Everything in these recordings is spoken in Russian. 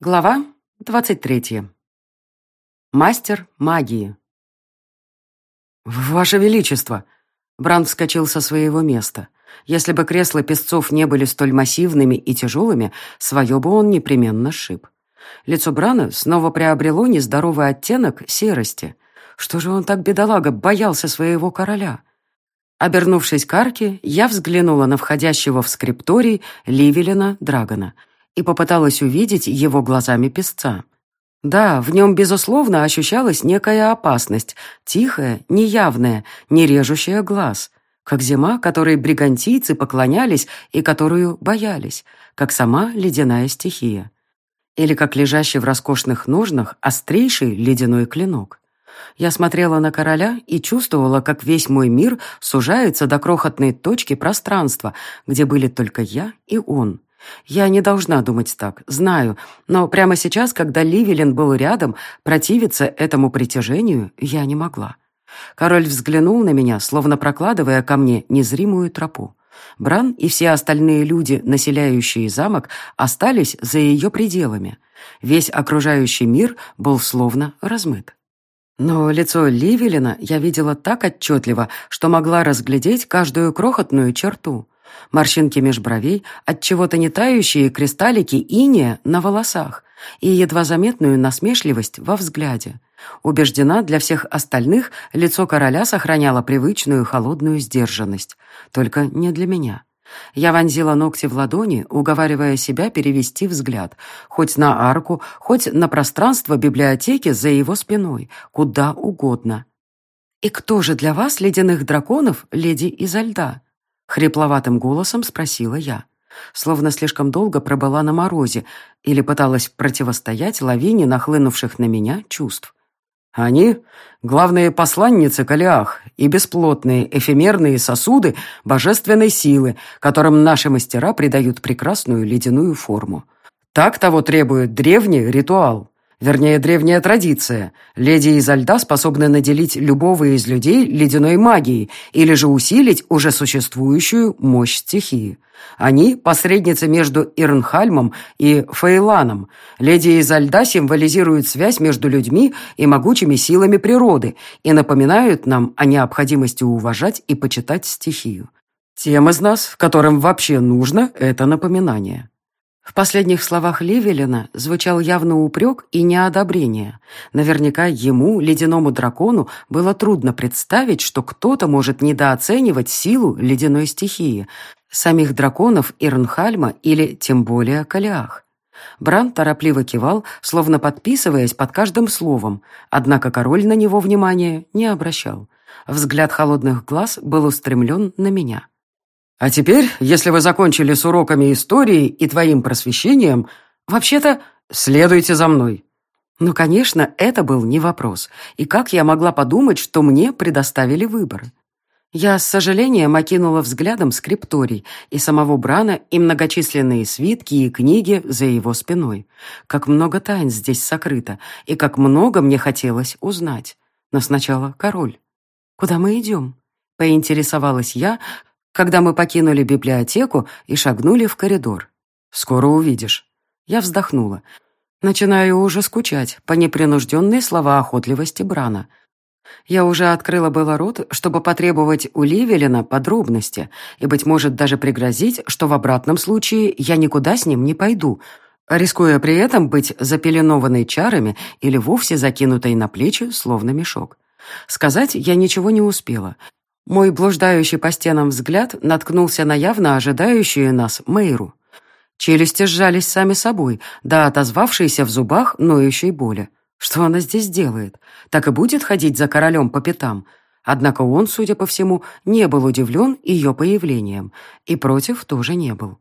Глава 23. Мастер магии. «Ваше Величество!» Бран вскочил со своего места. Если бы кресла песцов не были столь массивными и тяжелыми, свое бы он непременно сшиб. Лицо Брана снова приобрело нездоровый оттенок серости. Что же он так, бедолага, боялся своего короля? Обернувшись к арке, я взглянула на входящего в скрипторий Ливелина Драгона — и попыталась увидеть его глазами песца. Да, в нем, безусловно, ощущалась некая опасность, тихая, неявная, не режущая глаз, как зима, которой бригантийцы поклонялись и которую боялись, как сама ледяная стихия. Или как лежащий в роскошных ножнах острейший ледяной клинок. Я смотрела на короля и чувствовала, как весь мой мир сужается до крохотной точки пространства, где были только я и он. Я не должна думать так, знаю, но прямо сейчас, когда Ливелин был рядом, противиться этому притяжению я не могла. Король взглянул на меня, словно прокладывая ко мне незримую тропу. Бран и все остальные люди, населяющие замок, остались за ее пределами. Весь окружающий мир был словно размыт. Но лицо Ливелина я видела так отчетливо, что могла разглядеть каждую крохотную черту. Морщинки меж бровей, от чего-то не тающие кристаллики иния на волосах и едва заметную насмешливость во взгляде. Убеждена, для всех остальных лицо короля сохраняло привычную холодную сдержанность. Только не для меня. Я вонзила ногти в ладони, уговаривая себя перевести взгляд, хоть на арку, хоть на пространство библиотеки за его спиной, куда угодно. «И кто же для вас, ледяных драконов, леди изо льда?» Хрипловатым голосом спросила я. Словно слишком долго пробыла на морозе или пыталась противостоять лавине нахлынувших на меня чувств. Они — главные посланницы Калиах и бесплотные эфемерные сосуды божественной силы, которым наши мастера придают прекрасную ледяную форму. Так того требует древний ритуал. Вернее, древняя традиция. Леди изо льда способны наделить любого из людей ледяной магией или же усилить уже существующую мощь стихии. Они – посредницы между Ирнхальмом и Фейланом. Леди изо льда символизируют связь между людьми и могучими силами природы и напоминают нам о необходимости уважать и почитать стихию. Тем из нас, которым вообще нужно это напоминание. В последних словах Левелина звучал явно упрек и неодобрение. Наверняка ему, ледяному дракону, было трудно представить, что кто-то может недооценивать силу ледяной стихии, самих драконов Ирнхальма или тем более Калиах. Бран торопливо кивал, словно подписываясь под каждым словом, однако король на него внимания не обращал. Взгляд холодных глаз был устремлен на меня. А теперь, если вы закончили с уроками истории и твоим просвещением, вообще-то следуйте за мной». Ну, конечно, это был не вопрос. И как я могла подумать, что мне предоставили выбор? Я с сожалением окинула взглядом скрипторий и самого Брана и многочисленные свитки и книги за его спиной. Как много тайн здесь сокрыто, и как много мне хотелось узнать. Но сначала король. «Куда мы идем?» — поинтересовалась я, когда мы покинули библиотеку и шагнули в коридор. «Скоро увидишь». Я вздохнула. Начинаю уже скучать по непринужденной словоохотливости Брана. Я уже открыла было рот, чтобы потребовать у Ливелина подробности и, быть может, даже пригрозить, что в обратном случае я никуда с ним не пойду, рискуя при этом быть запеленованной чарами или вовсе закинутой на плечи, словно мешок. Сказать я ничего не успела. Мой блуждающий по стенам взгляд наткнулся на явно ожидающую нас Мэйру. Челюсти сжались сами собой, да отозвавшиеся в зубах ноющей боли. Что она здесь делает? Так и будет ходить за королем по пятам? Однако он, судя по всему, не был удивлен ее появлением, и против тоже не был.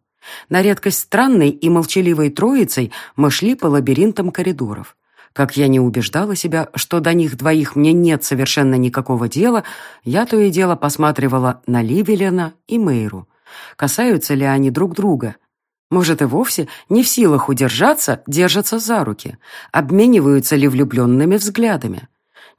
На редкость странной и молчаливой троицей мы шли по лабиринтам коридоров. Как я не убеждала себя, что до них двоих мне нет совершенно никакого дела, я то и дело посматривала на Ливелена и Мейру. Касаются ли они друг друга? Может, и вовсе не в силах удержаться, держатся за руки. Обмениваются ли влюбленными взглядами?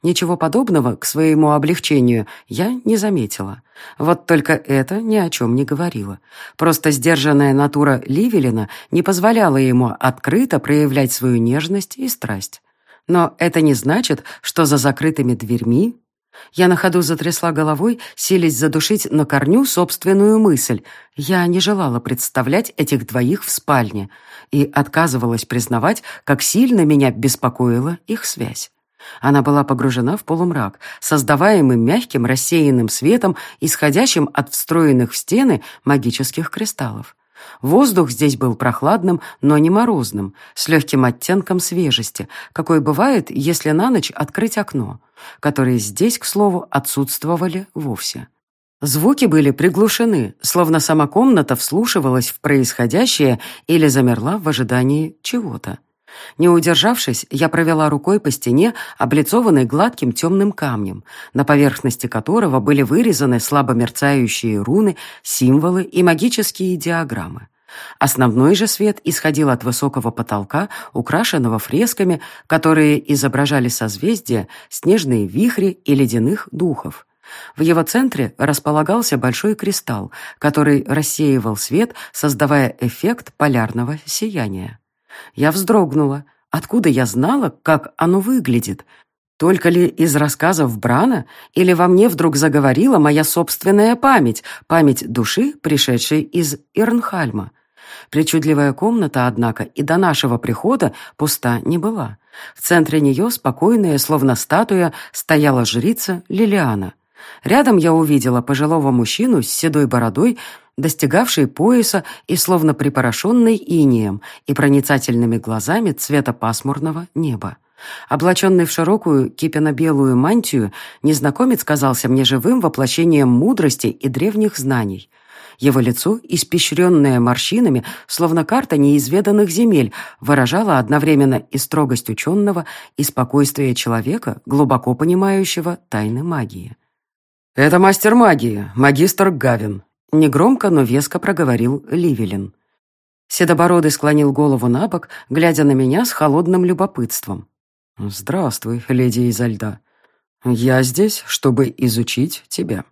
Ничего подобного к своему облегчению я не заметила. Вот только это ни о чем не говорило. Просто сдержанная натура Ливелина не позволяла ему открыто проявлять свою нежность и страсть. Но это не значит, что за закрытыми дверьми... Я на ходу затрясла головой, силясь задушить на корню собственную мысль. Я не желала представлять этих двоих в спальне и отказывалась признавать, как сильно меня беспокоила их связь. Она была погружена в полумрак, создаваемый мягким рассеянным светом, исходящим от встроенных в стены магических кристаллов. Воздух здесь был прохладным, но не морозным, с легким оттенком свежести, какой бывает, если на ночь открыть окно, которые здесь, к слову, отсутствовали вовсе. Звуки были приглушены, словно сама комната вслушивалась в происходящее или замерла в ожидании чего-то. Не удержавшись, я провела рукой по стене, облицованной гладким темным камнем, на поверхности которого были вырезаны слабо мерцающие руны, символы и магические диаграммы. Основной же свет исходил от высокого потолка, украшенного фресками, которые изображали созвездия, снежные вихри и ледяных духов. В его центре располагался большой кристалл, который рассеивал свет, создавая эффект полярного сияния. Я вздрогнула. Откуда я знала, как оно выглядит? Только ли из рассказов Брана? Или во мне вдруг заговорила моя собственная память, память души, пришедшей из Ирнхальма? Причудливая комната, однако, и до нашего прихода пуста не была. В центре нее, спокойная, словно статуя, стояла жрица Лилиана. Рядом я увидела пожилого мужчину с седой бородой, достигавший пояса и словно припорошенный инием и проницательными глазами цвета пасмурного неба. Облаченный в широкую кипенно-белую мантию, незнакомец казался мне живым воплощением мудрости и древних знаний. Его лицо, испещренное морщинами, словно карта неизведанных земель, выражало одновременно и строгость ученого, и спокойствие человека, глубоко понимающего тайны магии. «Это мастер магии, магистр Гавин», — негромко, но веско проговорил Ливелин. Седобородый склонил голову на бок, глядя на меня с холодным любопытством. «Здравствуй, леди изо льда. Я здесь, чтобы изучить тебя».